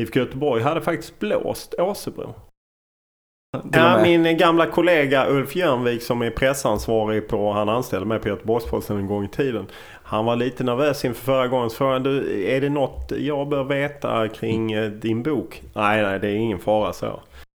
IFK Göteborg hade faktiskt blåst Åsebro. Ja, min gamla kollega Ulf Jörnvik som är pressansvarig på, han anställde mig på Göteborgsposten en gång i tiden. Han var lite nervös inför förra gången. Så frågade han, du, är det något jag bör veta kring eh, din bok? Nej, nej, det är ingen fara så.